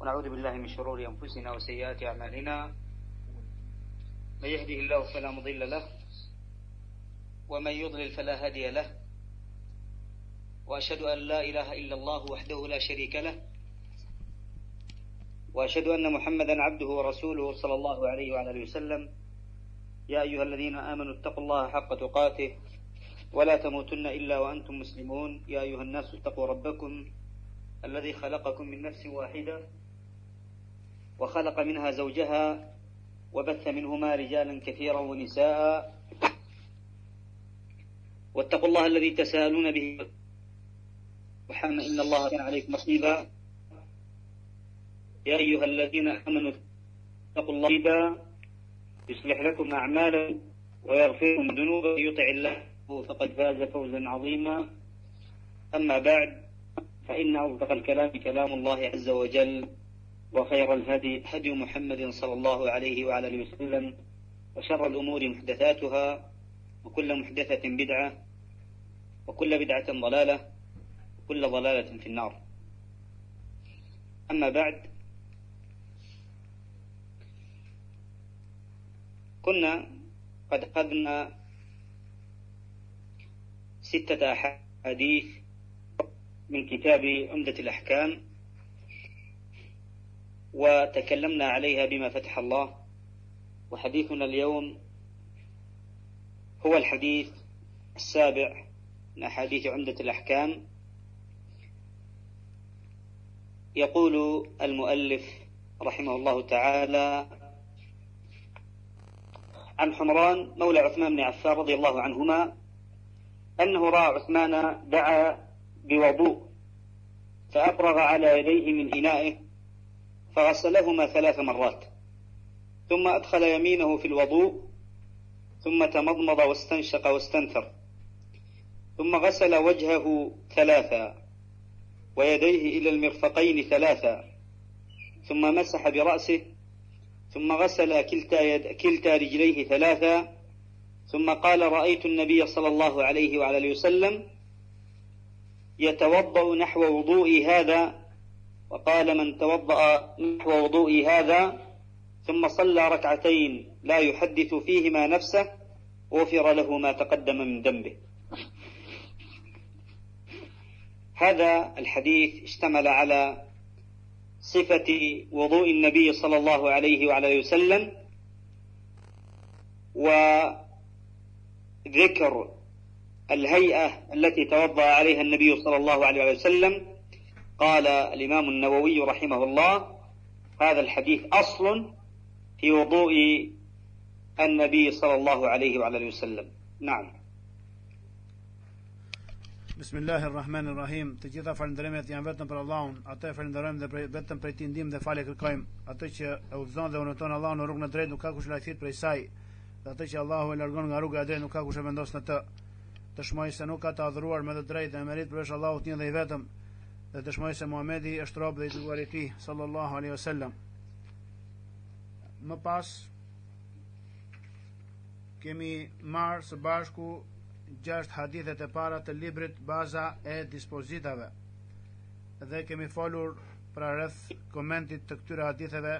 ونعوذ بالله من شرور أنفسنا وسيئات أعمالنا. من يهده الله فلا مضل له ومن يضلل فلا هادي له. وأشهد أن لا إله إلا الله وحده لا شريك له. وأشهد أن محمدا عبده ورسوله صلى الله عليه وعلى آله وسلم. يا أيها الذين آمنوا اتقوا الله حق تقاته ولا تموتن إلا وأنتم مسلمون. يا أيها الناس اتقوا ربكم الذي خلقكم من نفس واحدة وخلق منها زوجها وبث منهما رجالا كثيرا ونساء. واتقوا الله الذي تساءلون به وحام إن الله كان عليكم رقيبا. يا أيها الذين آمنوا اتقوا الله يصلح لكم أعمالا ويغفر لكم ذنوبا يطع الله فقد فاز فوزا عظيما. أما بعد فإن أصدق الكلام كلام الله عز وجل. وخير الهدي هدي محمد صلى الله عليه وعلى آله وسلم وشر الأمور محدثاتها وكل محدثة بدعة وكل بدعة ضلالة وكل ضلالة في النار. أما بعد كنا قد أخذنا ستة أحاديث من كتاب عمدة الأحكام. وتكلمنا عليها بما فتح الله. وحديثنا اليوم هو الحديث السابع من أحاديث عمدة الأحكام. يقول المؤلف رحمه الله تعالى عن حمران مولى عثمان بن عفان رضي الله عنهما أنه رأى عثمان دعا بوضوء فأفرغ على يديه من إنائه فغسلهما ثلاث مرات. ثم أدخل يمينه في الوضوء ثم تمضمض واستنشق واستنثر. ثم غسل وجهه ثلاثا ويديه إلى المرفقين ثلاثا. ثم مسح برأسه ثم غسل كلتا, يد كلتا رجليه ثلاثا. ثم قال رأيت النبي صلى الله عليه وعلى وسلم يتوضأ نحو وضوئي هذا وقال من توضأ نحو وضوئي هذا ثم صلى ركعتين لا يحدث فيهما نفسه غفر له ما تقدم من ذنبه. هذا الحديث اشتمل على صفة وضوء النبي صلى الله عليه وعلى وسلم وذكر الهيئة التي توضأ عليها النبي صلى الله عليه وسلم قال الإمام النووي رحمه الله هذا الحديث أصل في وضوء النبي صلى الله عليه وعلى وسلم نعم Bismillahirrahmanirrahim. Të gjitha falënderimet janë vetëm për Allahun. Atë falenderojmë dhe vetëm prej tij ndihmë dhe falë kërkojmë. Atë që e udhëzon dhe urëton Allahun në rrugën e drejtë nuk ka kush lajthit prej saj. Dhe atë që Allahu e largon nga rruga e drejtë nuk ka kush e vendos në të. Dëshmoj se nuk ka të adhuruar me të drejtë dhe merit përveç Allahut një dhe i vetëm. Dhe dëshmoj se Muhamedi është rob dhe i dërguar i tij sallallahu alaihi wasallam. Më pas kemi marrë së bashku gjasht hadithet e para të librit baza e dispozitave dhe kemi folur pra rreth komentit të këtyre haditheve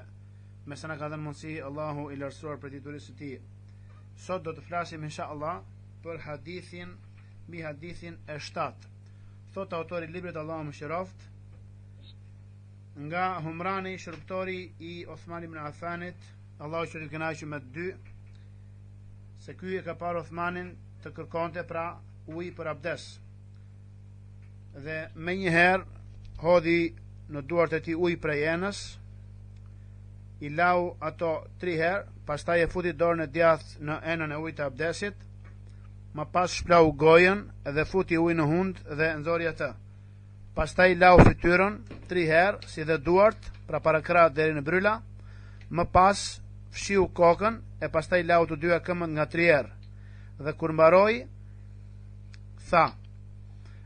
me sa na ka dhënë mundësi Allahu i lartësuar për titullin e tij. Sot do të flasim insha Allah për hadithin mbi hadithin e 7. Thot autori i librit Allahu mëshiroft nga Humrani shërbëtori i Osman ibn Affanit, Allahu i kënaqur me dy se ky e ka parë Osmanin të kërkonte pra uj për abdes. Dhe me njëherë hodhi në duart e ti uj për jenës i lau ato tri herë pastaj e futi dorë në djath në enën e uj të abdesit ma pas shplau gojën dhe futi uj në hund dhe nëzori atë. Pastaj lau fytyrën tri herë si dhe duart pra para krat deri në bryla. Më pas fshiu kokën e pastaj lau të dyja këmët nga tri herë. Dhe kur mbaroi tha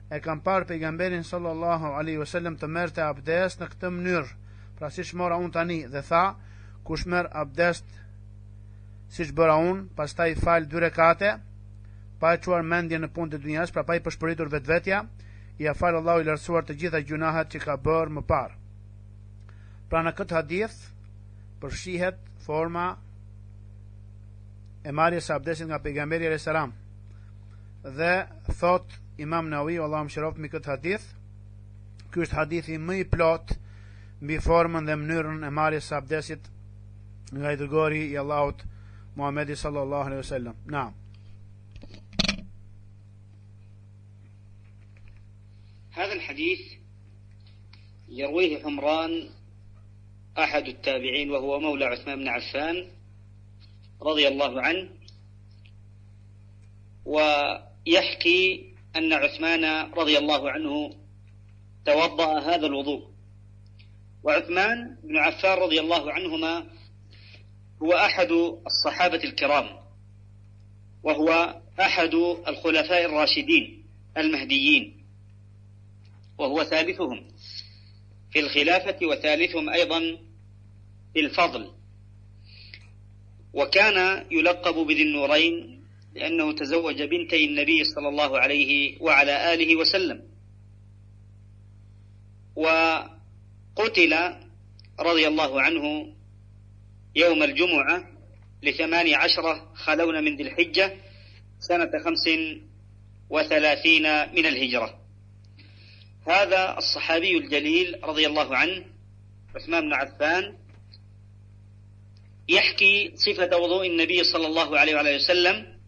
e kam parë pejgamberin sallallahu alaihi wasallam të merrte abdes në këtë mënyrë. Pra siç mora un tani. Dhe tha kush merr abdes siç bëra un pastaj fal dy rekate pa e çuar mendje në punë të dunjas pra pa i përshpëritur vetvetja i afal Allahu i lartësuar të gjitha gjunahet që ka bërë më parë Pra në këtë hadith përshihet forma e marrjes së abdesit nga pejgamberi alayhis salam. Dhe thot Imam Nawawi, Allahu mëshiroft me këtë hadith, ky është hadithi më i plot mbi formën dhe mënyrën e marrjes së abdesit nga i dërgori i Allahut Muhammedi sallallahu alaihi wasallam. Naam. الحديث يرويه حمران أحد التابعين وهو مولى عثمان بن عفان رضي الله عنه ويحكي أن عثمان رضي الله عنه توضأ هذا الوضوء. وعثمان بن عفان رضي الله عنهما هو أحد الصحابة الكرام وهو أحد الخلفاء الراشدين المهديين. وهو ثالثهم في الخلافة وثالثهم أيضا في الفضل. وكان يلقب بذي النورين لأنه تزوج بنتي النبي صلى الله عليه وعلى آله وسلم. وقتل رضي الله عنه يوم الجمعة لثمان عشرة خلون من ذي الحجة سنة خمس وثلاثين من الهجرة. هذا الصحابي الجليل رضي الله عنه عثمان بن عفان يحكي صفة وضوء النبي صلى الله عليه وعلى وسلم.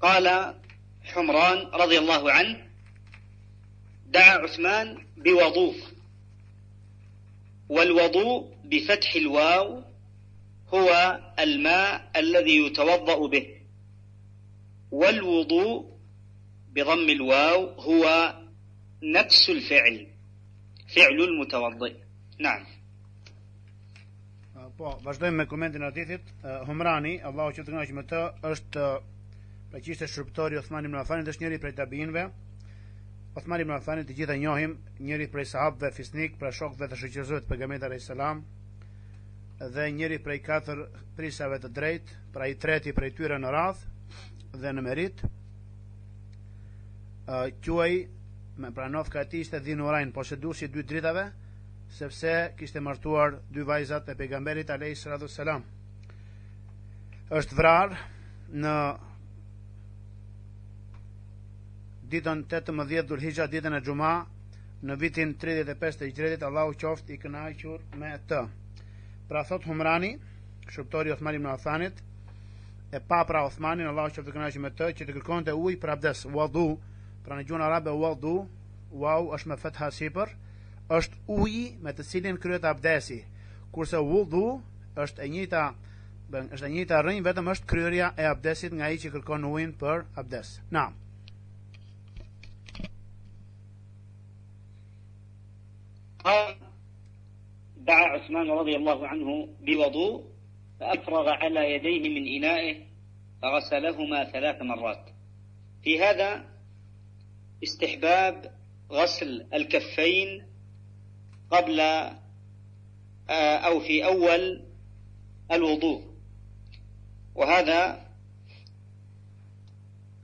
قال حمران رضي الله عنه دعا عثمان بوضوء والوضوء بفتح الواو هو الماء الذي يتوضأ به والوضوء بضم الواو هو نفس الفعل فعل المتوضئ نعم Po, vazhdojmë me komentin e hadithit. Humrani, Allahu që të kënaqë me të, është pra që ishte shërptori Uthman ibn Affanit, është njëri prej tabinëve. Uthman ibn Affanit të gjitha njohim, njëri prej sahabëve fisnik, pra shokëve të shoqëzuar të pejgamberit alayhis salam, dhe njëri prej katër prisave të drejt, pra i treti prej tyre në radh dhe në merit. Uh, quaj me pranov ka ti ishte dhinurajn, po si dy dritave, sepse kishte martuar dy vajzat e pejgamberit alayhi salatu sallam. Është vrarë në ditën 18 Dhulhijja, ditën e Xuma, në vitin 35 të Hijretit, Allahu qoftë i kënaqur me të. Pra thot Humrani, shërptori Uthman ibn Affanit, e pa pra Uthmanin, Allahu qoftë i kënaqur me të, që të kërkonte ujë për abdes, wudu, pra në gjuhën arabe wudu, wow është me fatha sipër, është uji me të cilin kryet abdesi, kurse wudu është e njëjta është e njëjta rrënjë, vetëm është kryerja e abdesit nga ai që kërkon ujin për abdes. Naam. قال دعا عثمان رضي الله عنه بوضوء فأفرغ على يديه من إنائه فغسلهما ثلاث مرات في هذا استحباب غسل الكفين قبل آه، أو في أول الوضوء. وهذا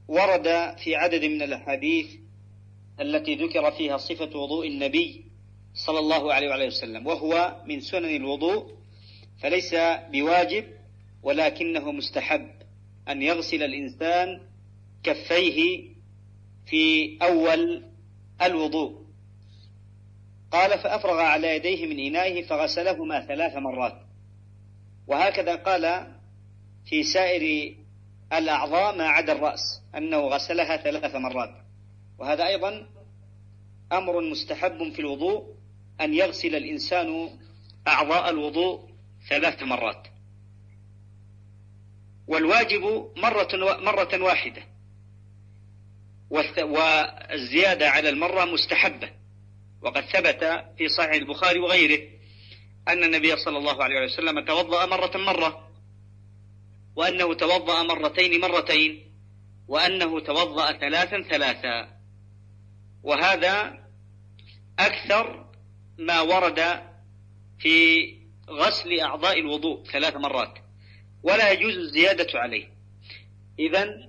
ورد في عدد من الأحاديث التي ذكر فيها صفة وضوء النبي صلى الله عليه وعليه وسلم وهو من سنن الوضوء فليس بواجب ولكنه مستحب أن يغسل الإنسان كفيه في أول الوضوء. قال فأفرغ على يديه من إنائه فغسلهما ثلاث مرات. وهكذا قال في سائر الأعضاء ما عدا الرأس أنه غسلها ثلاث مرات. وهذا أيضا أمر مستحب في الوضوء أن يغسل الإنسان أعضاء الوضوء ثلاث مرات. والواجب مرة مرة واحدة. والزيادة على المرة مستحبة. وقد ثبت في صحيح البخاري وغيره أن النبي صلى الله عليه وسلم توضأ مرة مرة وأنه توضأ مرتين مرتين وأنه توضأ ثلاثا ثلاثا. وهذا أكثر ما ورد في غسل أعضاء الوضوء ثلاث مرات ولا يجوز الزيادة عليه. إذا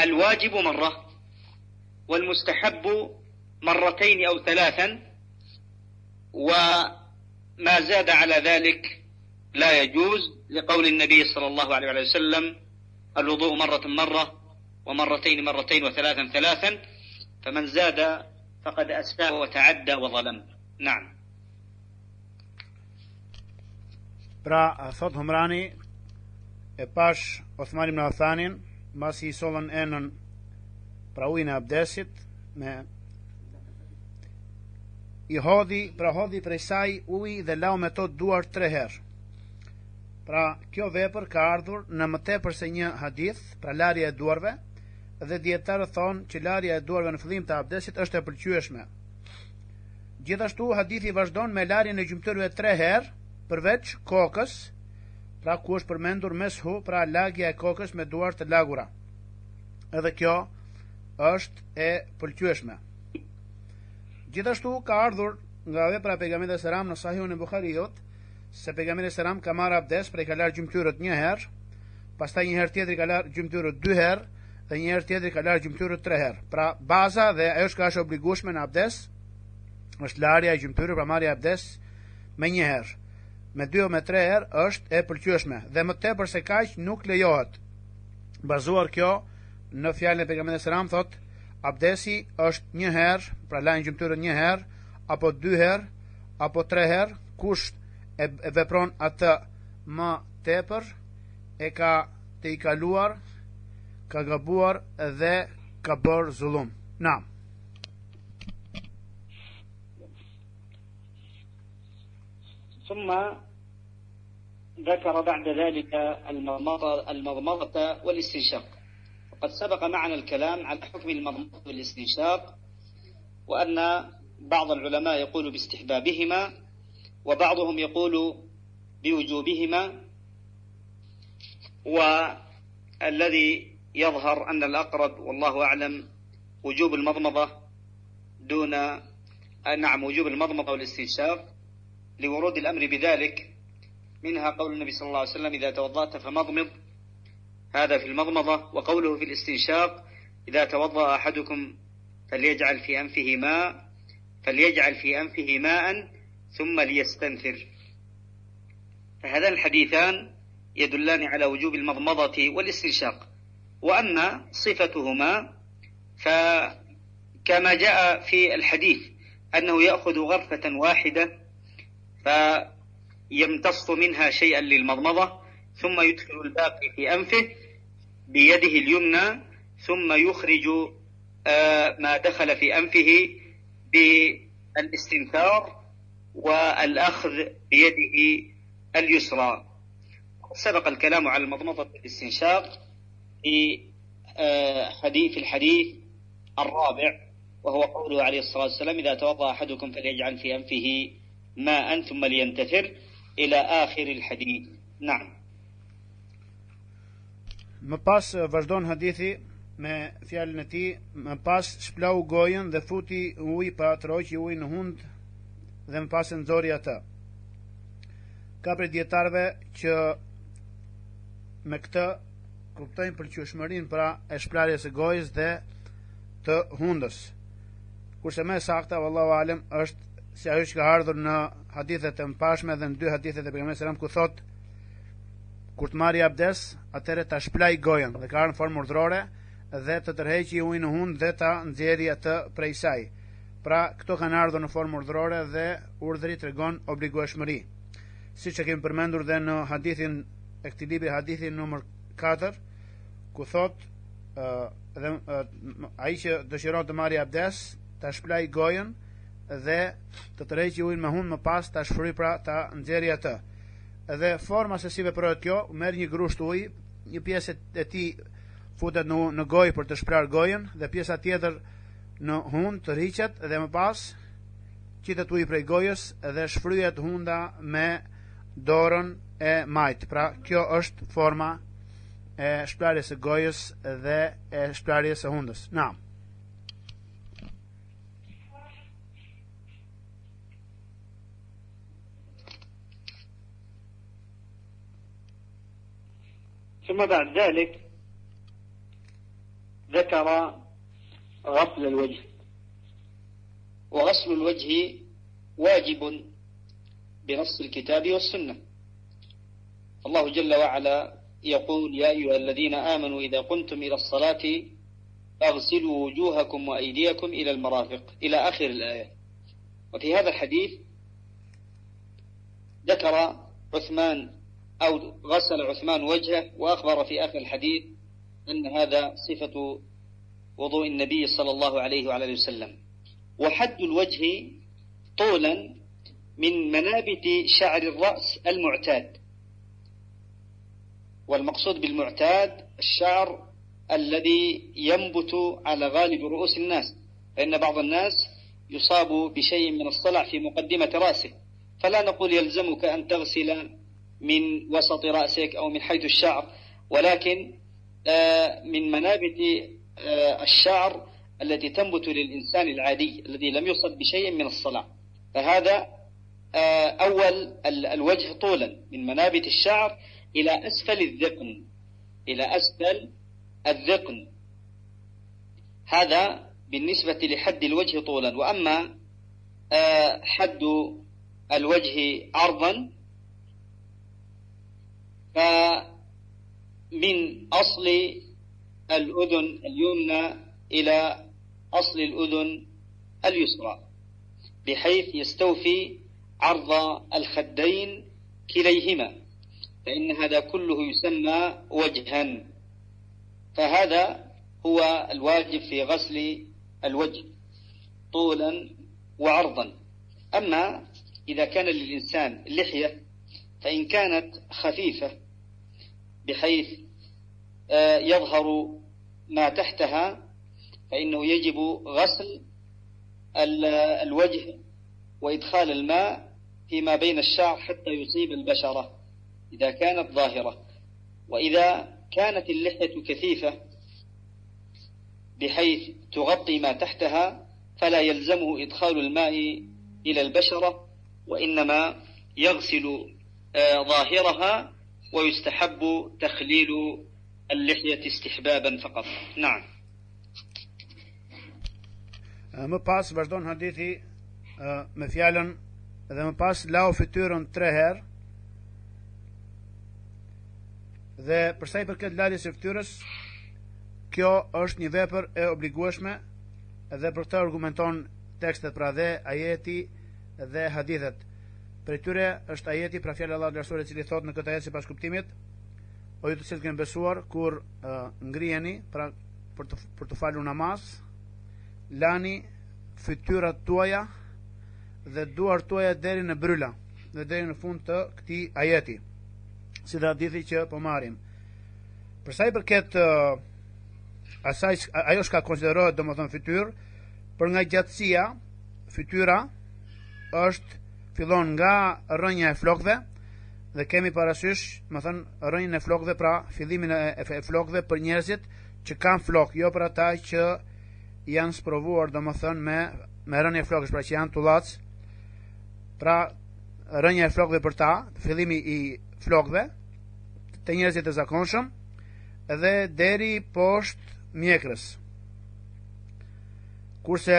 الواجب مرة والمستحب مرتين أو ثلاثا وما زاد على ذلك لا يجوز لقول النبي صلى الله عليه وسلم الوضوء مرة مرة ومرتين مرتين وثلاثا ثلاثا فمن زاد فقد أساء وتعدى وظلم. نعم. Pra, thot Humrani, e pash Othman ibn mas i solën enën pra ujnë e abdesit, me i hodhi, pra hodhi prej saj uj dhe lau me to duar tre herë. Pra, kjo vepër ka ardhur në më tepër se një hadith, pra larja e duarve, dhe djetarë thonë që larja e duarve në fillim të abdesit është e pëlqyeshme. Gjithashtu, hadithi vazhdon me larjen e gjymtyrve tre herë, përveç kokës, pra ku është përmendur meshu, pra lagja e kokës me duar të lagura. Edhe kjo është e pëlqyeshme. Gjithashtu ka ardhur nga vepra e pejgamberit selam në Sahihun e Buhariut se pejgamberi selam ka marrë abdes për ka larë gjymtyrët një herë, pastaj një herë tjetër ka larë gjymtyrët dy herë dhe një herë tjetër ka larë gjymtyrët tre herë. Pra baza dhe ajo që është obligueshme në abdes është larja e gjymtyrës për marrja abdes me një herë. Me dy o me tre herë është e pëlqyeshme dhe më tepër se kaq nuk lejohet. Bazuar kjo në fjalën e pejgamberit selam thotë abdesi është një herë, pra lajnë gjymtyrën një herë, apo dy herë, apo tre herë, kush e, e vepron atë më tepër, e ka të i kaluar, ka gabuar dhe ka bërë zullum. Na. ثم ذكر بعد ذلك المضمضة والاستنشاق. قد سبق معنا الكلام على حكم المضمضة والاستنشاق وأن بعض العلماء يقول باستحبابهما وبعضهم يقول بوجوبهما والذي يظهر أن الأقرب والله أعلم وجوب المضمضة دون نعم وجوب المضمضة والاستنشاق. لورود الأمر بذلك منها قول النبي صلى الله عليه وسلم إذا توضأت فمضمض. هذا في المضمضة وقوله في الاستنشاق إذا توضأ أحدكم فليجعل في أنفه ماء فليجعل في أنفه ماء ثم ليستنثر. فهذان الحديثان يدلان على وجوب المضمضة والاستنشاق. وأما صفتهما فكما جاء في الحديث أنه يأخذ غرفة واحدة فيمتص منها شيئا للمضمضة ثم يدخل الباقي في أنفه بيده اليمنى ثم يخرج آه، ما دخل في أنفه بالاستنثار والأخذ بيده اليسرى. سبق الكلام على المضمضة الاستنشاق في آه، حديث الحديث الرابع وهو قوله عليه الصلاة والسلام إذا توضأ أحدكم فليجعل في أنفه ماء ثم لينتثر إلى آخر الحديث نعم Më pas vazhdon hadithi me fjalën e tij, më pas shplau gojën dhe futi ujë pa troqi ujë në hund dhe më pas nxori atë. Ka për dietarëve që me këtë kuptojnë për qëshmërin pra e shplarjes e gojës dhe të hundës. Kurse me sakta, vallahu alem, është si ajo që ka ardhur në hadithet e mpashme dhe në dy hadithet e e ram ku thotë kur të marri abdes, atëre ta shplaj gojën dhe ka në formë urdhrore dhe të tërheqi ujë në hund dhe ta nxjerrë atë prej saj. Pra, këto kanë ardhur në formë urdhrore dhe urdhri tregon obligueshmëri. Siç e kemi përmendur dhe në hadithin e këtij libri, hadithin numër 4, ku thot ë dhe ai që dëshiron të marrë abdes, ta shplaj gojën dhe të tërheqi ujin me hund më pas ta shfryj pra ta nxjerrë atë dhe forma se si veprohet kjo, merr një grusht ujë, një pjesë e tij futet në në gojë për të shprar gojën dhe pjesa tjetër në hund të rriqet dhe më pas qitet ujë prej gojës dhe shfryhet hunda me dorën e majt. Pra, kjo është forma e shprarjes së gojës dhe e shprarjes së hundës. Naam. ثم بعد ذلك ذكر غسل الوجه. وغسل الوجه واجب بنص الكتاب والسنة. الله جل وعلا يقول يا أيها الذين آمنوا إذا قمتم إلى الصلاة فاغسلوا وجوهكم وأيديكم إلى المرافق إلى آخر الآية. وفي هذا الحديث ذكر عثمان أو غسل عثمان وجهه وأخبر في آخر الحديث أن هذا صفة وضوء النبي صلى الله عليه وعلى وسلم. وحد الوجه طولا من منابت شعر الرأس المعتاد. والمقصود بالمعتاد الشعر الذي ينبت على غالب رؤوس الناس فإن بعض الناس يصاب بشيء من الصلع في مقدمة رأسه. فلا نقول يلزمك أن تغسل من وسط رأسك أو من حيث الشعر ولكن آه، من منابت آه، الشعر التي تنبت للإنسان العادي الذي لم يصب بشيء من الصلع. فهذا آه، أول الوجه طولا من منابت الشعر إلى أسفل الذقن إلى أسفل الذقن. هذا بالنسبة لحد الوجه طولا. وأما حد الوجه عرضا فمن أصل الأذن اليمنى إلى أصل الأذن اليسرى بحيث يستوفي عرض الخدين كليهما فإن هذا كله يسمى وجها. فهذا هو الواجب في غسل الوجه طولا وعرضا. أما إذا كان للإنسان لحية فإن كانت خفيفة بحيث آه، يظهر ما تحتها فإنه يجب غسل الوجه وإدخال الماء فيما بين الشعر حتى يصيب البشرة إذا كانت ظاهرة. وإذا كانت اللحية كثيفة بحيث تغطي ما تحتها فلا يلزمه إدخال الماء إلى البشرة وإنما يغسل آه، ظاهرها ويستحب تخليل اللحية استحبابا فقط نعم më pas vazhdon hadithi me fjalën dhe më pas lau fytyrën tre herë dhe përsa i përket laljes së fytyrës kjo është një vepër e obligueshme dhe për këtë argumenton tekstet pra dhe ajeti dhe hadithet Për tyre është ajeti pra fjalë Allah dërsuar i cili thot në këtë ajet sipas kuptimit, o ju të cilët keni besuar kur uh, ngriheni pra për të për të falur namaz, lani fytyrat tuaja dhe duart tuaja deri në bryla dhe deri në fund të këtij ajeti. Si dhe hadithi që po marrim. Për sa i përket uh, asaj ajo që konsiderohet domethënë fytyrë, për nga gjatësia, fytyra është fillon nga rënja e flokëve dhe kemi parasysh, më thënë, rënjën e flokëve pra fillimin e flokëve për njerëzit që kanë flok, jo për ata që janë sprovuar, do më thënë, me, me rënjë e flokës, pra që janë tullac, pra rënjë e flokëve për ta, fillimi i flokëve, të njerëzit e zakonshëm, edhe deri poshtë mjekrës. Kurse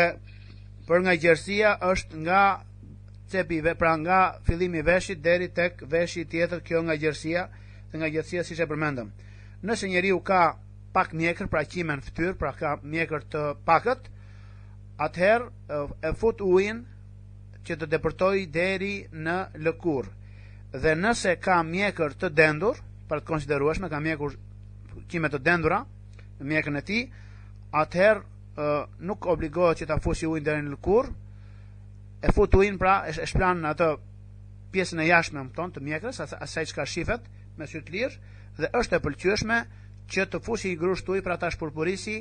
për nga gjersia është nga cepi pra nga fillimi i veshit deri tek veshi tjetër kjo nga gjerësia dhe nga gjerësia siç e përmendëm. Nëse njeriu ka pak mjekër, pra qimen fytyr, pra ka mjekër të pakët, atëherë e fut ujin që të depërtoj deri në lëkur. Dhe nëse ka mjekër të dendur, për të konsiderueshme, ka mjekër qime të dendura, mjekën e ti, atëherë nuk obligohet që ta fusi ujin deri në lëkur, e futuin pra e shplan në atë pjesën e jashtme më tonë të mjekrës, asaj që ka shifet me sytë lirë, dhe është e pëlqyeshme që të fushi i grushtuj pra ta shpurpurisi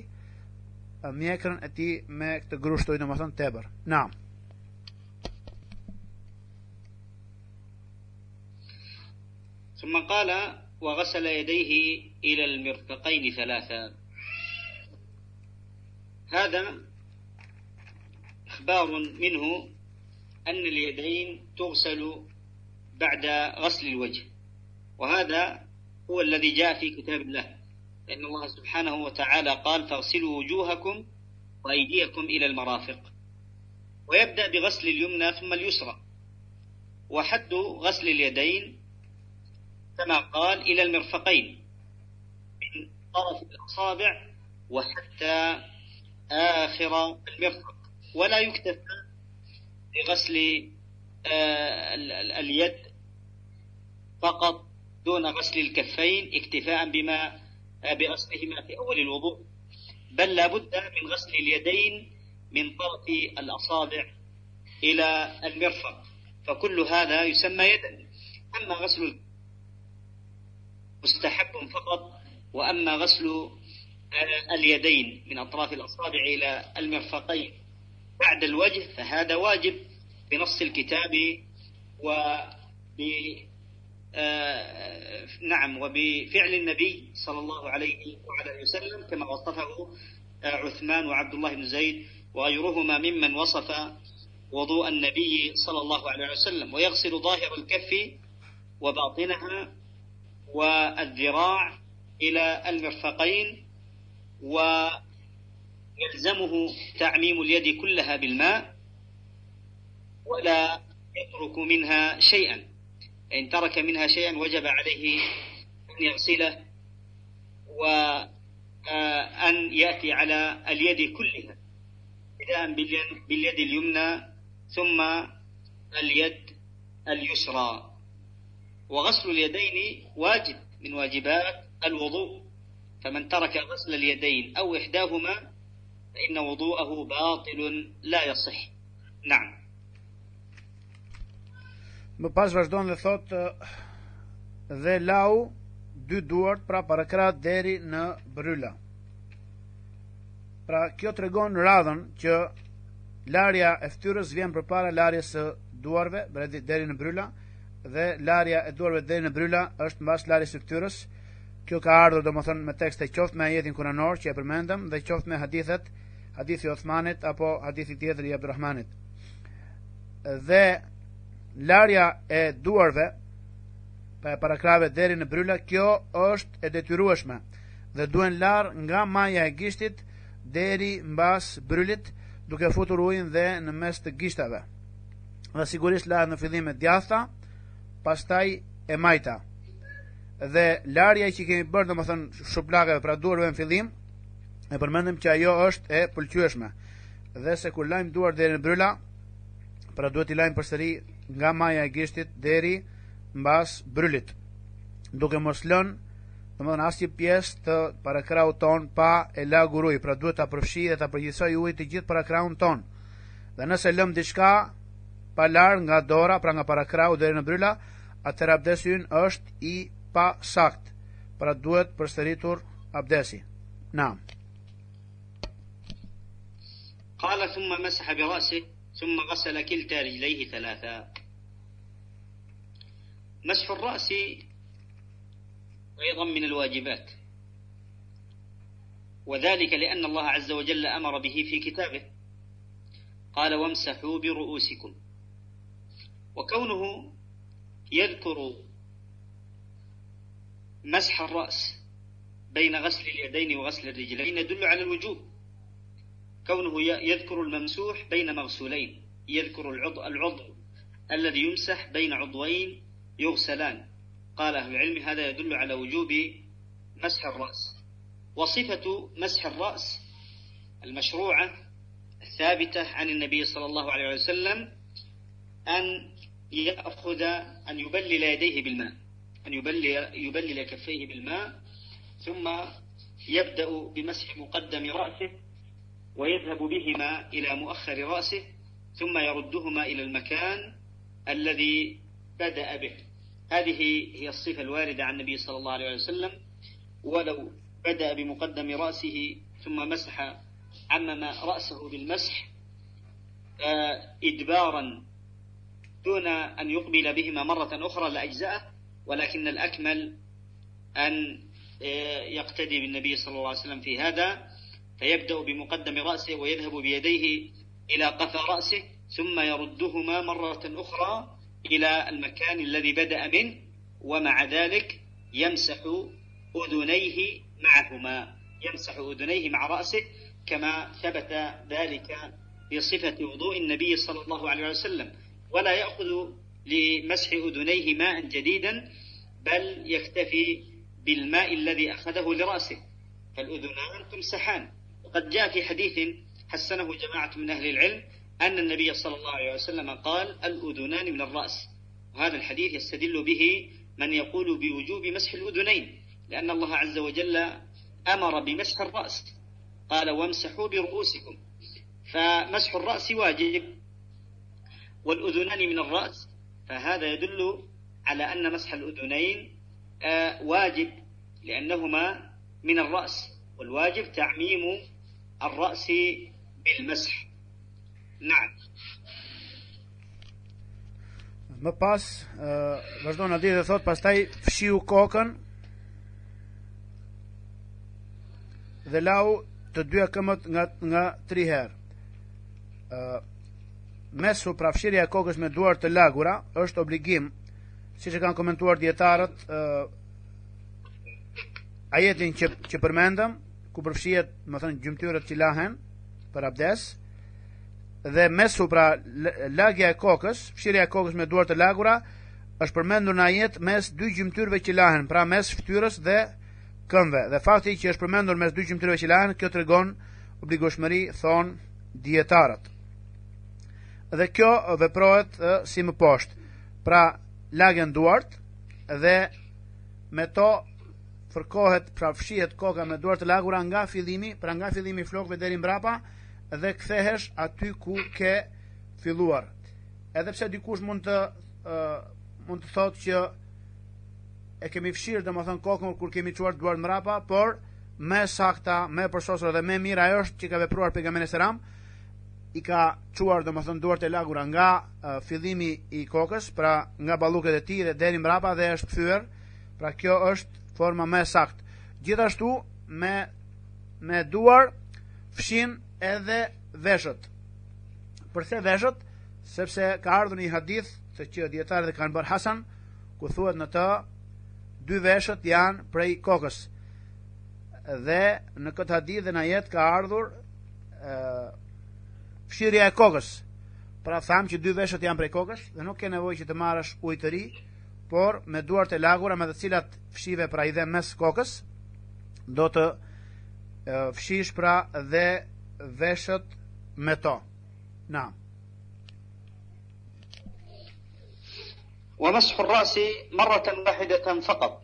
mjekrën e ti me këtë grushtuj në më thonë tebër. Na. ثم قال وغسل يديه إلى المرفقين ثلاثا هذا إخبار منه أن اليدين تغسل بعد غسل الوجه. وهذا هو الذي جاء في كتاب الله. لأن الله سبحانه وتعالى قال فاغسلوا وجوهكم وأيديكم إلى المرافق. ويبدأ بغسل اليمنى ثم اليسرى. وحد غسل اليدين كما قال إلى المرفقين. من طرف الأصابع وحتى آخر المرفق. ولا يكتفى بغسل آه، اليد فقط دون غسل الكفين اكتفاء بما آه، بغسلهما في أول الوضوء بل لا بد من غسل اليدين من طرف الأصابع إلى المرفق. فكل هذا يسمى يدا. أما غسل مستحب فقط وأما غسل آه، اليدين من أطراف الأصابع إلى المرفقين. بعد الوجه فهذا واجب بنص الكتاب و آه نعم وبفعل النبي صلى الله عليه وعلى وسلم كما وصفه آه عثمان وعبد الله بن زيد وغيرهما ممن وصف وضوء النبي صلى الله عليه وسلم ويغسل ظاهر الكف وباطنها والذراع إلى المرفقين ويلزمه تعميم اليد كلها بالماء ولا يترك منها شيئا. إن ترك منها شيئا وجب عليه أن يغسله وأن يأتي على اليد كلها ابتداء باليد اليمنى ثم اليد اليسرى. وغسل اليدين واجب من واجبات الوضوء. فمن ترك غسل اليدين أو إحداهما فإن وضوءه باطل لا يصح نعم Më pas vazhdon dhe thot dhe lau dy duart pra parakrat deri në bryla. Pra kjo të regon radhën që larja e ftyrës vjen për para larjes së duarve deri në bryla dhe larja e duarve deri në bryla është mbas larjes së ftyrës. Kjo ka ardhur domethënë me tekste qoftë me ajetin kuranor që e përmendëm dhe qoftë me hadithet, hadithi i Uthmanit apo hadithi tjetër i Abdulrahmanit. Dhe larja e duarve pa parakrave deri në bryla, kjo është e detyrueshme dhe duen larë nga maja e gishtit deri mbas brylit duke futur ujnë dhe në mes të gishtave dhe sigurisht larë në fillim e djatha pastaj e majta dhe larja që kemi bërë dhe më thënë shuplakeve pra duarve në fillim e përmendim që ajo është e pëlqyeshme dhe se kur lajmë duar deri në bryla pra duhet i lajmë përsëri nga maja e gishtit deri mbas brylit duke mos lën domethënë asnjë pjesë të parakraut ton pa e lagur ujë, pra duhet ta përfshi dhe ta përgjithsoj ujë të gjithë parakraun ton. Dhe nëse lëm diçka pa lar nga dora, pra nga parakrau deri në bryla, atëherë abdesi ynë është i pa sakt. Pra duhet përsëritur abdesi. Naam. قال ثم مسح برأسه ثم غسل كلتا رجليه ثلاثا. مسح الرأس أيضا من الواجبات. وذلك لأن الله عز وجل أمر به في كتابه. قال وامسحوا برؤوسكم. وكونه يذكر مسح الرأس بين غسل اليدين وغسل الرجلين يدل على الوجوب. كونه يذكر الممسوح بين مغسولين يذكر العضو, العضو الذي يمسح بين عضوين يغسلان. قال أهل العلم هذا يدل على وجوب مسح الرأس. وصفة مسح الرأس المشروعة الثابتة عن النبي صلى الله عليه وسلم أن يأخذ أن يبلل يديه بالماء أن يبلل, يبلل كفيه بالماء ثم يبدأ بمسح مقدم رأسه ويذهب بهما إلى مؤخر رأسه ثم يردهما إلى المكان الذي بدأ به. هذه هي الصفة الواردة عن النبي صلى الله عليه وسلم ولو بدأ بمقدم رأسه ثم مسح عمم رأسه بالمسح آه، إدبارا دون أن يقبل بهما مرة أخرى لأجزاءه ولكن الأكمل أن آه، يقتدي بالنبي صلى الله عليه وسلم في هذا. فيبدأ بمقدم رأسه ويذهب بيديه إلى قفا رأسه ثم يردهما مرة أخرى إلى المكان الذي بدأ منه ومع ذلك يمسح أذنيه معهما يمسح أذنيه مع رأسه كما ثبت ذلك بصفة وضوء النبي صلى الله عليه وسلم. ولا يأخذ لمسح أذنيه ماء جديدا بل يكتفي بالماء الذي أخذه لرأسه. فالأذنان تمسحان. وقد جاء في حديث حسنه جماعة من أهل العلم أن النبي صلى الله عليه وسلم قال الأذنان من الرأس. وهذا الحديث يستدل به من يقول بوجوب مسح الأذنين لأن الله عز وجل أمر بمسح الرأس. قال وامسحوا برؤوسكم. فمسح الرأس واجب والأذنان من الرأس فهذا يدل على أن مسح الأذنين آه، واجب لأنهما من الرأس. والواجب تعميم الرأس بالمسح نعم Më pas, uh, vazhdo në dhe thot, pastaj fshiu kokën dhe lau të dyja këmët nga, nga tri herë. Uh, mesu pra fshirja e kokës me duar të lagura është obligim, si që kanë komentuar djetarët, uh, ajetin që, që përmendëm, ku përfshijet, më thënë, gjymtyrët që lahen për abdes, dhe mesu pra lagja e kokës, fshirja e kokës me duar të lagura, është përmendur në ajet mes dy gjymtyrëve që lahen, pra mes fytyrës dhe këmbëve. Dhe fakti që është përmendur mes dy gjymtyrëve që lahen, kjo tregon obligueshmëri thon dietarët. Dhe kjo veprohet si më poshtë. Pra lagën duart dhe me to fërkohet pra fshihet koka me duart të lagura nga fillimi, pra nga fillimi i flokëve deri mbrapa, dhe kthehesh aty ku ke filluar. Edhe pse dikush mund të uh, mund të thotë që e kemi fshirë domethën kokën kur kemi çuar duart mrapa, por më sakta, më përsosur dhe më mirë ajo është që ka vepruar pejgamberi selam i ka çuar domethën duart e lagura nga uh, fillimi i kokës, pra nga balluket e tij dhe deri mbrapa dhe është kthyer. Pra kjo është forma më saktë. Gjithashtu me me duar fshin edhe veshët. Përse veshët? Sepse ka ardhur një hadith se që dietarët e kanë bërë Hasan, ku thuhet në të dy veshët janë prej kokës. Dhe në këtë hadith dhe në jetë ka ardhur ë fshirja e kokës. Pra thamë që dy veshët janë prej kokës dhe nuk ke nevojë që të marrësh ujë të ri, por me duart e lagura me të cilat fshive pra i dhe mes kokës, do të fshish pra dhe veshët me to. نعم ومسح الرأس مرة واحدة فقط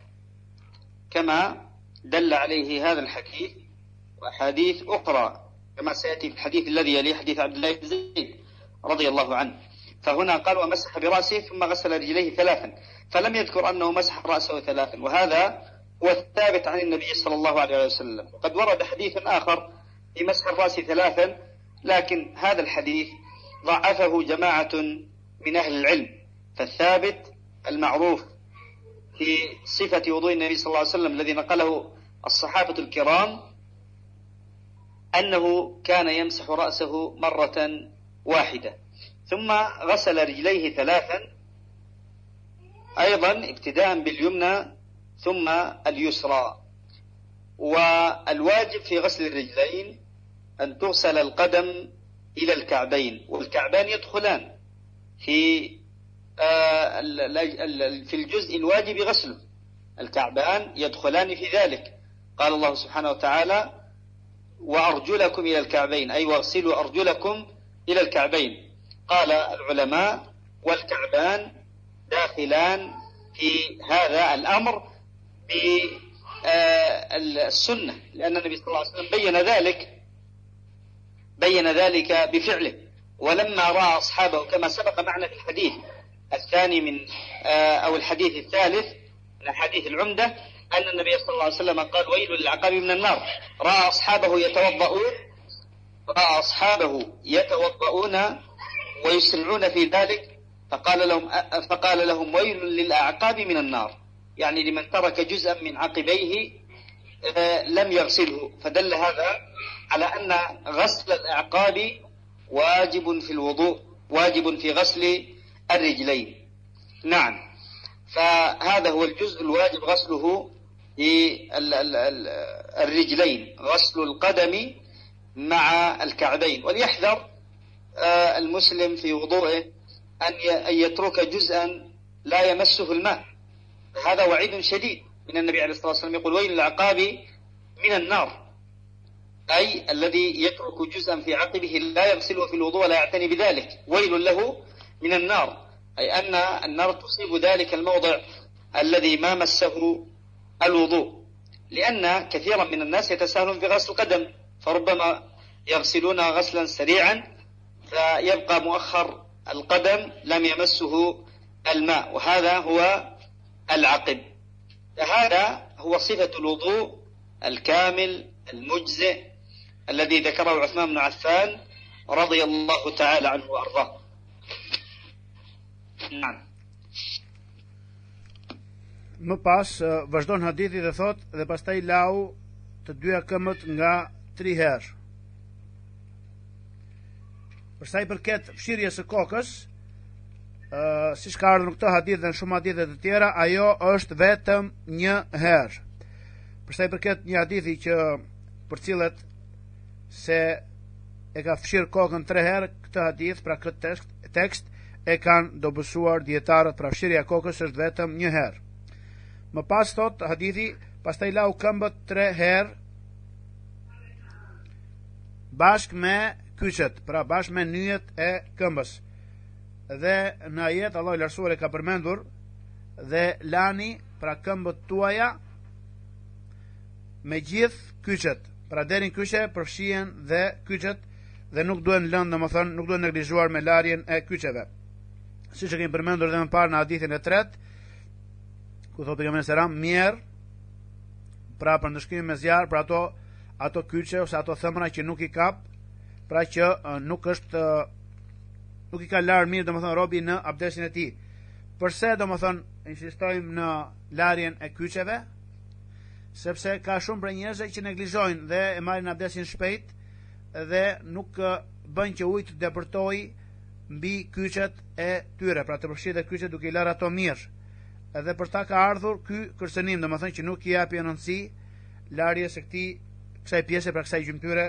كما دل عليه هذا الحديث وأحاديث أخرى كما سيأتي في الحديث الذي يليه حديث عبد الله بن زيد رضي الله عنه فهنا قال ومسح برأسه ثم غسل رجليه ثلاثا فلم يذكر أنه مسح رأسه ثلاثا وهذا هو الثابت عن النبي صلى الله عليه وسلم. وقد ورد حديث آخر في مسح الرأس ثلاثا لكن هذا الحديث ضعفه جماعة من أهل العلم فالثابت المعروف في صفة وضوء النبي صلى الله عليه وسلم الذي نقله الصحابة الكرام أنه كان يمسح رأسه مرة واحدة. ثم غسل رجليه ثلاثا أيضا ابتداء باليمنى ثم اليسرى. والواجب في غسل الرجلين أن تغسل القدم إلى الكعبين والكعبان يدخلان في آه، في الجزء الواجب غسله. الكعبان يدخلان في ذلك. قال الله سبحانه وتعالى وأرجلكم إلى الكعبين. أي واغسلوا أرجلكم إلى الكعبين. قال العلماء والكعبان داخلان في هذا الأمر بالسنة لأن النبي صلى الله عليه وسلم بين ذلك بين ذلك بفعله. ولما رأى أصحابه كما سبق معنا في الحديث الثاني من آه، أو الحديث الثالث من حديث العمدة أن النبي صلى الله عليه وسلم قال ويل للعقاب من النار. رأى أصحابه يتوضؤون رأى أصحابه يتوضؤون ويسرعون في ذلك فقال لهم فقال لهم ويل للأعقاب من النار. يعني لمن ترك جزءا من عقبيه آه، لم يغسله فدل هذا على أن غسل الأعقاب واجب في الوضوء واجب في غسل الرجلين. نعم. فهذا هو الجزء الواجب غسله في الرجلين غسل القدم مع الكعبين. وليحذر المسلم في وضوءه أن يترك جزءا لا يمسه الماء. هذا وعيد شديد. من النبي عليه الصلاة والسلام يقول ويل العقاب من النار. أي الذي يترك جزءا في عقبه لا يغسله في الوضوء ولا يعتني بذلك. ويل له من النار. أي أن النار تصيب ذلك الموضع الذي ما مسه الوضوء. لأن كثيرا من الناس يتساهلون في غسل القدم. فربما يغسلونها غسلا سريعا فيبقى مؤخر القدم لم يمسه الماء وهذا هو العقب فهذا هو صفة الوضوء الكامل المجزئ الذي ذكره عثمان بن عفان رضي الله تعالى عنه وأرضاه. نعم. Më pas vazhdon hadithi dhe thot dhe pastaj lau të dyja këmbët nga 3 herë. Për sa i përket fshirjes së kokës, ë uh, siç ka ardhur këtë hadith dhe në shumë hadithe të tjera, ajo është vetëm një herë. Për sa i përket një hadithi që për cilët se e ka fshirë kokën 3 herë këtë hadith, pra këtë tekst, tekst e kanë dobësuar dietarët pra fshirja kokës është vetëm një herë. Më pas thot hadithi, pastaj lau këmbët tre herë bashk me kyçet, pra bashk me nyjet e këmbës. Dhe në ajet Allah i larsuar e ka përmendur dhe lani pra këmbët tuaja me gjithë kyçet. Pra derin kyçe përfshihen dhe kyçet dhe nuk duhen lënë, domethënë nuk duhen neglizhuar me larjen e kyçeve. Siç e kemi përmendur edhe më parë në hadithin e tretë, ku thotë pejgamberi selam mirë pra për ndëshkimin me zjarr për ato ato kyçe ose ato thëmra që nuk i kap pra që nuk është nuk i ka larë mirë domethënë robi në abdesin e tij. Përse domethënë insistojmë në larjen e kyçeve? Sepse ka shumë për njerëzve që neglizhojnë dhe e marrin abdesin shpejt dhe nuk bën që ujë të depërtojë mbi kyçet e tyre, pra të përfshihet kyçet duke i larë ato mirë. Edhe për ta ka ardhur ky kërcënim, domethënë që nuk i japi rëndësi larjes së këtij kësaj pjese për kësaj gjymtyre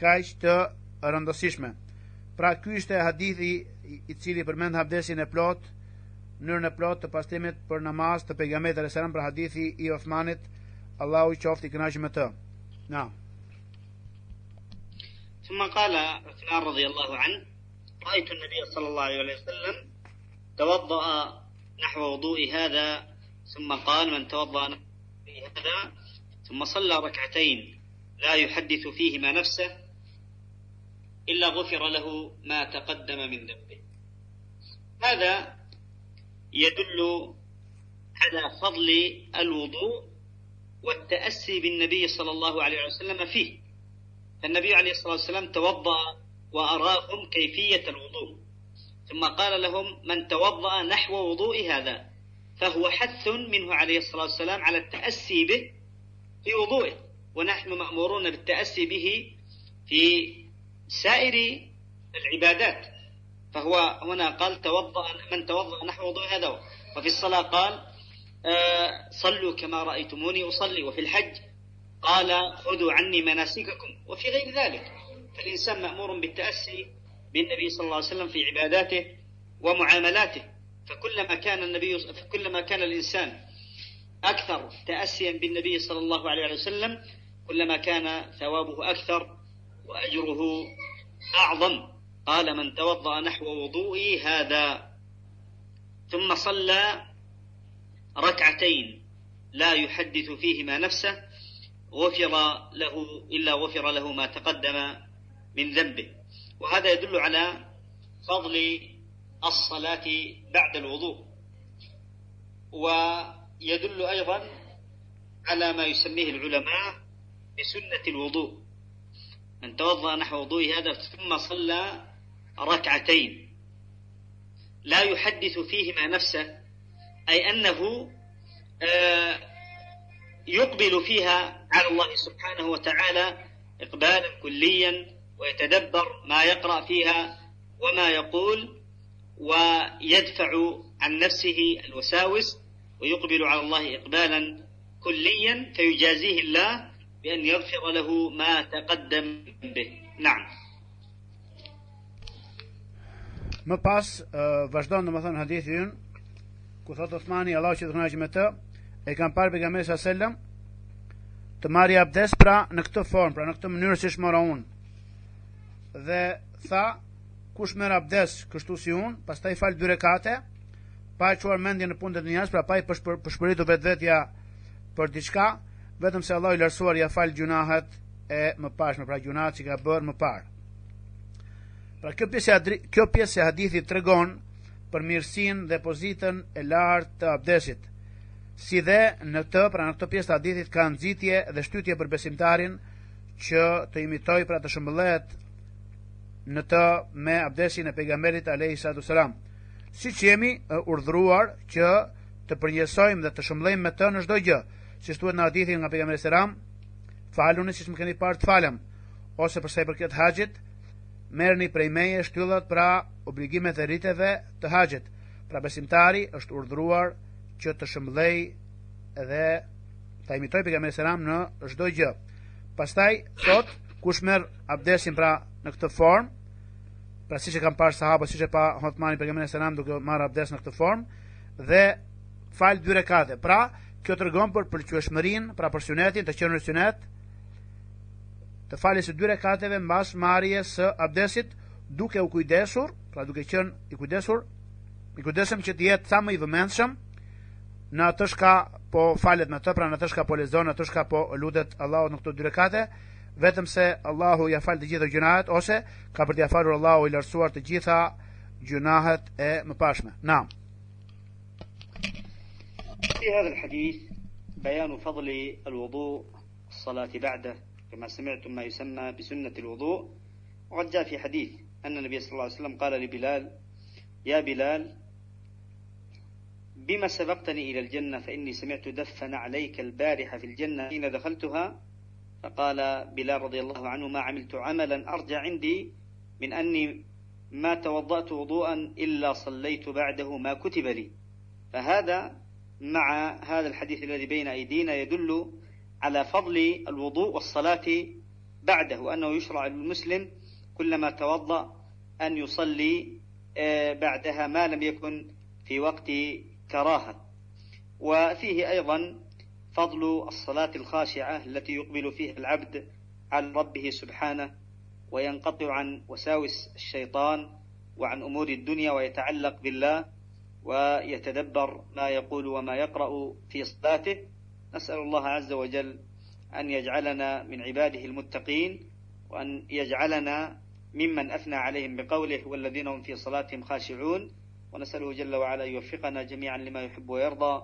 kaq të rëndësishme. Pra ky ishte hadithi i cili përmend abdesin e plot, mënyrën e plot të pastimit për namaz të pejgamberit sallallahu alajhi wasallam për hadithi i Uthmanit, Allahu i qoftë i kënaqur me të. Na. ثم قال عثمان رضي الله عنه رأيت النبي صلى الله عليه وسلم توضأ نحو وضوء هذا ثم قال من توضأ في هذا ثم صلى ركعتين لا يحدث فيهما نفسه إلا غفر له ما تقدم من ذنبه. هذا يدل على فضل الوضوء والتأسي بالنبي صلى الله عليه وسلم فيه. فالنبي عليه الصلاة والسلام توضأ وأراهم كيفية الوضوء. ثم قال لهم من توضأ نحو وضوء هذا فهو حث منه عليه الصلاة والسلام على التأسي به في وضوءه ونحن مأمورون بالتأسي به في سائر العبادات. فهو هنا قال توضأ من توضأ نحو وضوء هذا. وفي الصلاة قال آه صلوا كما رأيتموني أصلي. وفي الحج قال خذوا عني مناسككم. وفي غير ذلك فالإنسان مأمور بالتأسي بالنبي صلى الله عليه وسلم في عباداته ومعاملاته. فكلما كان النبي فكلما كان الإنسان أكثر تأسيا بالنبي صلى الله عليه وسلم كلما كان ثوابه أكثر وأجره أعظم. قال من توضأ نحو وضوئي هذا. ثم صلى ركعتين لا يحدث فيهما نفسه غفر له إلا غفر له ما تقدم من ذنبه. وهذا يدل على فضل الصلاة بعد الوضوء. ويدل أيضا على ما يسميه العلماء بسنة الوضوء. من توضأ نحو وضوء هذا ثم صلى ركعتين. لا يحدث فيهما نفسه أي أنه آه، يقبل فيها على الله سبحانه وتعالى إقبالا كليا ويتدبر ما يقرأ فيها وما يقول ويدفع عن نفسه الوساوس ويقبل على الله إقبالا كليا فيجازيه الله بأن يغفر له ما تقدم به نعم Më pas uh, vazhdon domethënë hadithi ynë ku thot Uthmani Allahu që të kënaqë me të e kanë parë pejgamberin sa selam të marrë abdes pra në këtë formë, pra në këtë mënyrë si shmora unë. Dhe tha, kush merr abdes kështu si unë, pastaj fal dy rekate, pa e quar mendje në punë të dunjas, pra pa i përshpëritur vetvetja për diçka, vetëm se Allah i larsuar ja fal gjunahet e më pashme, pra gjunahet që ka bërë më parë. Pra kjo pjesë kjo pjesë e hadithit tregon për mirësinë dhe pozitën e lartë të abdesit. Si dhe në të, pra në këtë pjesë të hadithit ka nxitje dhe shtytje për besimtarin që të imitoj pra të shëmbëllet në të me abdesin e pejgamberit alayhi salatu sallam. Siç jemi urdhëruar që të përnjësojmë dhe të shëmbëllojmë me të në çdo gjë, siç thuhet në hadithin nga pejgamberi sallam, faluni siç më keni parë të falem, ose për sa i përket haxhit, merrni prej meje shtyllat pra obligimet e riteve të haxhit. Pra besimtari është urdhëruar që të shëmbëllej dhe ta imitoj pejgamberin selam në çdo gjë. Pastaj thot kush merr abdesin pra në këtë formë, pra siç e kanë parë sahabët, siç e pa Uthmani pejgamberin selam duke marrë abdes në këtë formë dhe fal dy rekate. Pra, kjo tregon për pëlqyeshmërinë, pra për sunetin të qenë sunet, të faljes së dy rekateve mbas marrjes së abdesit duke u kujdesur, pra duke qenë i kujdesur, i kujdesëm që të jetë sa më i vëmendshëm në atë shka po falet me të, pra në atë shka po lexon, në atë shka po lutet Allahu në këto dy rekate, vetëm se Allahu ja fal të gjitha gjunahet ose ka për t'ia falur Allahu i lartësuar të gjitha gjunahet e mëpashme. Naam. في هذا الحديث بيان فضل الوضوء الصلاة بعده كما سمعتم ما يسمى بسنة الوضوء. وقد جاء في حديث أن النبي صلى الله عليه وسلم قال لبلال يا بلال بما سبقتني إلى الجنة فإني سمعت دفن عليك البارحة في الجنة حين دخلتها؟ فقال بلال رضي الله عنه ما عملت عملا أرجع عندي من أني ما توضأت وضوءا إلا صليت بعده ما كتب لي. فهذا مع هذا الحديث الذي بين أيدينا يدل على فضل الوضوء والصلاة بعده وأنه يشرع للمسلم كلما توضأ أن يصلي آه، بعدها ما لم يكن في وقت كراهة. وفيه أيضا فضل الصلاة الخاشعة التي يقبل فيها العبد على ربه سبحانه وينقطع عن وساوس الشيطان وعن أمور الدنيا ويتعلق بالله. ويتدبر ما يقول وما يقرأ في صلاته. نسأل الله عز وجل أن يجعلنا من عباده المتقين وأن يجعلنا ممن أثنى عليهم بقوله والذين هم في صلاتهم خاشعون. ونسأله جل وعلا أن يوفقنا جميعا لما يحب ويرضى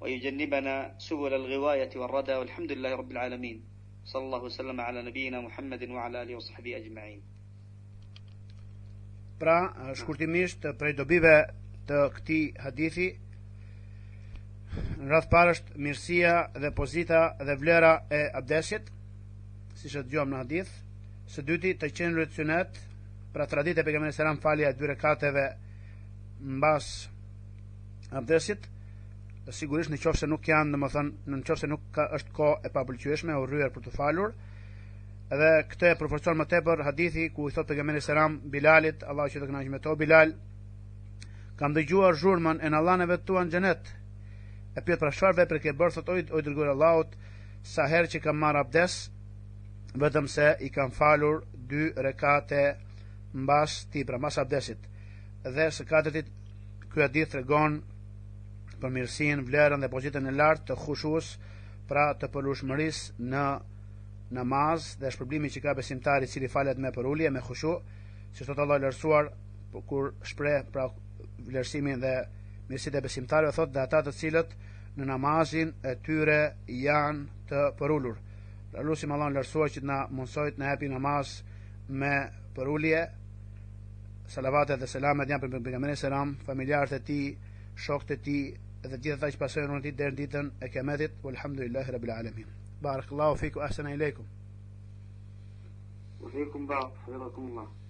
ويجنبنا سبل الغواية والردى. والحمد لله رب العالمين. صلى الله وسلم على نبينا محمد وعلى آله وصحبه أجمعين. Pra, shkurtimisht prej dobive të këtij hadithi në radh parë është mirësia dhe pozita dhe vlera e abdesit, siç e dëgjojmë në hadith. Së dyti të qenë rëtësunet, pra traditë e pejgamberit selam falja dy rekateve mbas abdesit, sigurisht në qofë se nuk janë, në më thënë, në qofë se nuk ka, është ko e papëlqyeshme o rryer për të falur, edhe këtë e përforcon më tepër hadithi ku i thot pejgamberi selam Bilalit, Allahu që të kënaqë me to Bilal, kam dëgjuar zhurmën e vetë tuan gjenet, e pyet pra çfarë vepre ke bërë? Thot oj oj dërguar Allahut sa herë që kam marr abdes vetëm se i kam falur dy rekate mbas ti pra mbas abdesit. Dhe së katërtit ky hadith tregon për mirësinë, vlerën dhe pozitën e lartë të khushues, pra të përushmërisë në namaz dhe shpërblimi që ka besimtari i cili falet me përulje, me khushu, si thot Allah lërsuar kur shpreh pra vlerësimin dhe mirësitë e besimtarëve thotë dhe ata të cilët në namazin e tyre janë të përulur. Lusim Allah në lërsuar që të na mundësojt në hepi namaz me përulje, salavatet dhe selamet janë për pejgamberin selam, familjarët e tij, shokët e tij dhe gjithë ata që pasojnë rrugën e tij deri në ditën e Kiametit. Walhamdulillahi rabbil alamin. Barakallahu fiku ahsana ileikum. Wa fikum ba'd. Hafidhakumullah.